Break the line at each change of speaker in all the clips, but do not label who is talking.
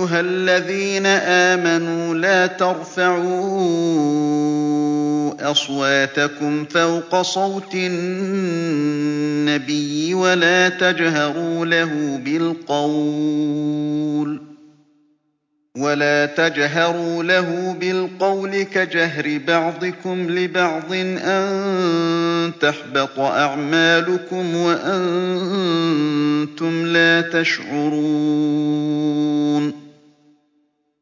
أَيُّهَا الَّذِينَ آمَنُوا لَا تَرْفَعُوا أَصْوَاتَكُمْ فَوْقَ صَوْتِ النَّبِيِّ وَلَا تَجْهَرُوا لَهُ بِالْقَوْلِ كَجَهْرِ بَعْضِكُمْ لِبَعْضٍ أَن تَحْبَطَ أَعْمَالُكُمْ وَأَنتُمْ لَا تَشْعُرُونَ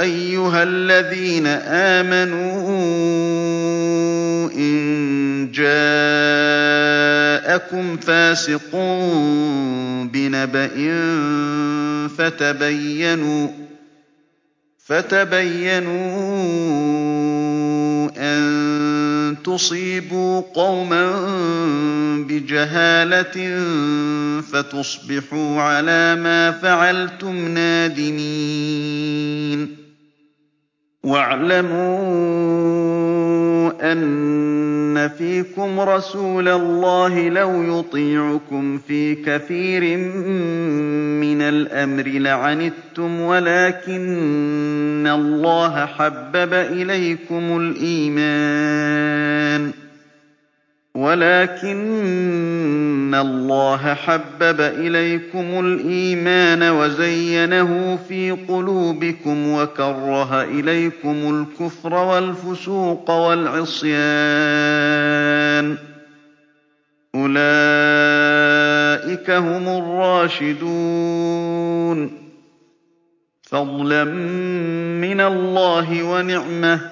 أَيُّهَا الَّذِينَ آمَنُوا إِن جَاءَكُمْ فَاسِقٌ بِنَبَإٍ فَتَبَيَّنُوا أَن تُصِيبُوا قَوْمًا بِجَهَالَةٍ فَتُصْبِحُوا عَلَىٰ مَا فَعَلْتُمْ نَادِمِينَ وَاعْلَمُوا أَنَّ فِيكُمْ رَسُولَ اللَّهِ لَوْ يُطِيعُكُمْ فِي كَثِيرٍ مِّنَ الْأَمْرِ لَعَنِتُّمْ وَلَٰكِنَّ اللَّهَ حَبَّبَ إِلَيْكُمُ الْإِيمَانَ وَلَٰكِنَّ اللَّهَ حَبَّبَ إِلَيْكُمُ الْإِيمَانَ وَزَيَّنَهُ فِي قُلُوبِكُمْ وَكَرَّهَ إِلَيْكُمُ الْكُفْرَ وَالْفُسُوقَ وَالْعِصْيَانَ ۚ أُولَٰئِكَ هُمُ الرَّاشِدُونَ فَضْلًا مِّنَ اللَّهِ وَنِعْمَةً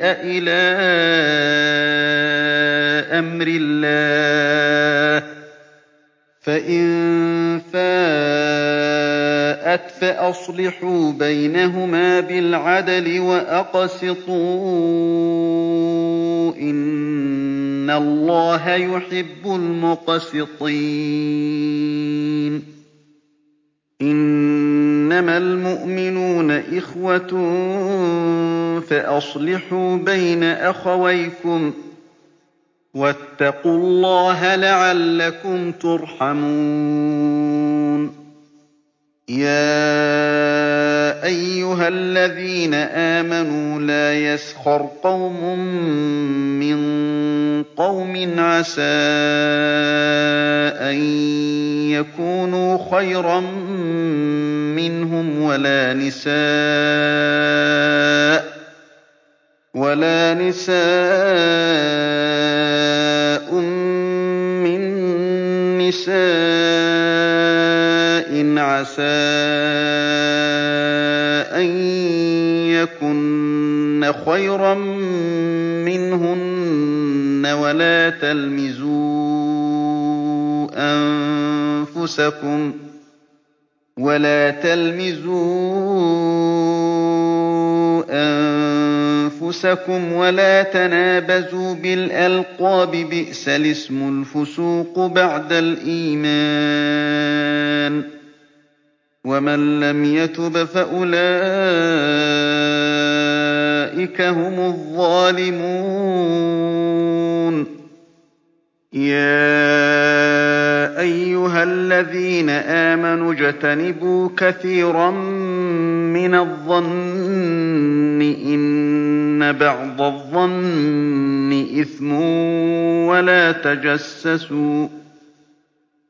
أُسِيءَ إِلَىٰ أَمْرِ اللَّهِ ۚ فَإِن فَاءَتْ فَأَصْلِحُوا بَيْنَهُمَا بِالْعَدْلِ وَأَقْسِطُوا ۖ إِنَّ اللَّهَ يُحِبُّ الْمُقْسِطِينَ إِنَّمَا الْمُؤْمِنُونَ إِخْوَةٌ فَأَصْلِحُوا بَيْنَ أَخَوَيْكُمْ ۚ وَاتَّقُوا اللَّهَ لَعَلَّكُمْ تُرْحَمُونَ يَا أَيُّهَا الَّذِينَ آمَنُوا لَا يَسْخَرْ قَوْمٌ مِّن قَوْمٍ عَسَىٰ أَن يَكُونُوا خَيْرًا مِّنْهُمْ وَلَا نِسَاءٌ مِّن نِّسَاءٍ عَسَىٰ أَن يَكُنَّ خَيْرًا مِّنْهُنَّ وَلَا تَلْمِزُوا أَنفُسَكُمْ وَلَا تَنَابَزُوا بِالْأَلْقَابِ ۖ بِئْسَ الِاسْمُ الْفُسُوقُ بَعْدَ الْإِيمَانِ وَمَن لَّمْ يَتُبْ فَأُولَٰئِكَ هُمُ الظَّالِمُونَ يَا أَيُّهَا الَّذِينَ آمَنُوا اجْتَنِبُوا كَثِيرًا مِّنَ الظَّنِّ إِنَّ بَعْضَ الظَّنِّ إِثْمٌ وَلَا تَجَسَّسُوا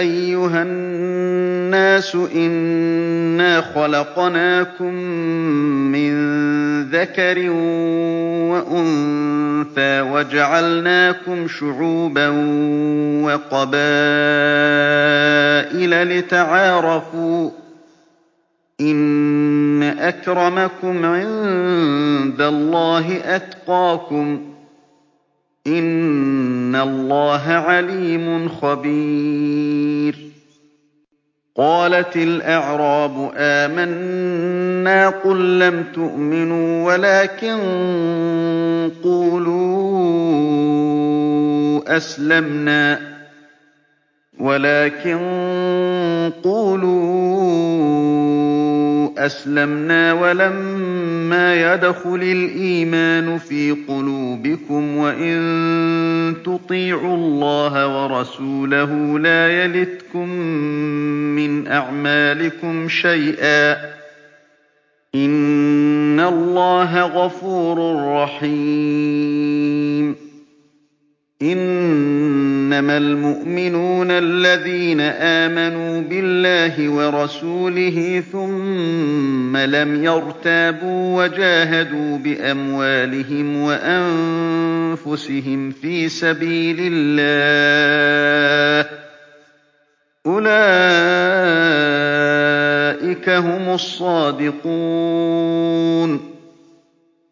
أَيُّهَا النَّاسُ إِنَّا خَلَقْنَاكُم مِّن ذَكَرٍ وَأُنثَىٰ وَجَعَلْنَاكُمْ شُعُوبًا وَقَبَائِلَ لِتَعَارَفُوا ۚ إِنَّ أَكْرَمَكُمْ عِندَ اللَّهِ أَتْقَاكُمْ ۚ إِنَّ اللَّهَ عَلِيمٌ خَبِيرٌ قَالَتِ الْأَعْرَابُ آمَنَّا ۖ قُل لَّمْ تُؤْمِنُوا وَلَٰكِن قُولُوا أَسْلَمْنَا وَلَمَّا مَّا يَدْخُلِ الْإِيمَانُ فِي قُلُوبِكُمْ ۖ وَإِن تُطِيعُوا اللَّهَ وَرَسُولَهُ لَا يَلِتْكُم مِّنْ أَعْمَالِكُمْ شَيْئًا ۚ إِنَّ اللَّهَ غَفُورٌ رَّحِيمٌ إِنَّمَا الْمُؤْمِنُونَ الَّذِينَ آمَنُوا بِاللَّهِ وَرَسُولِهِ ثُمَّ لَمْ يَرْتَابُوا وَجَاهَدُوا بِأَمْوَالِهِمْ وَأَنفُسِهِمْ فِي سَبِيلِ اللَّهِ ۚ أُولَٰئِكَ هُمُ الصَّادِقُونَ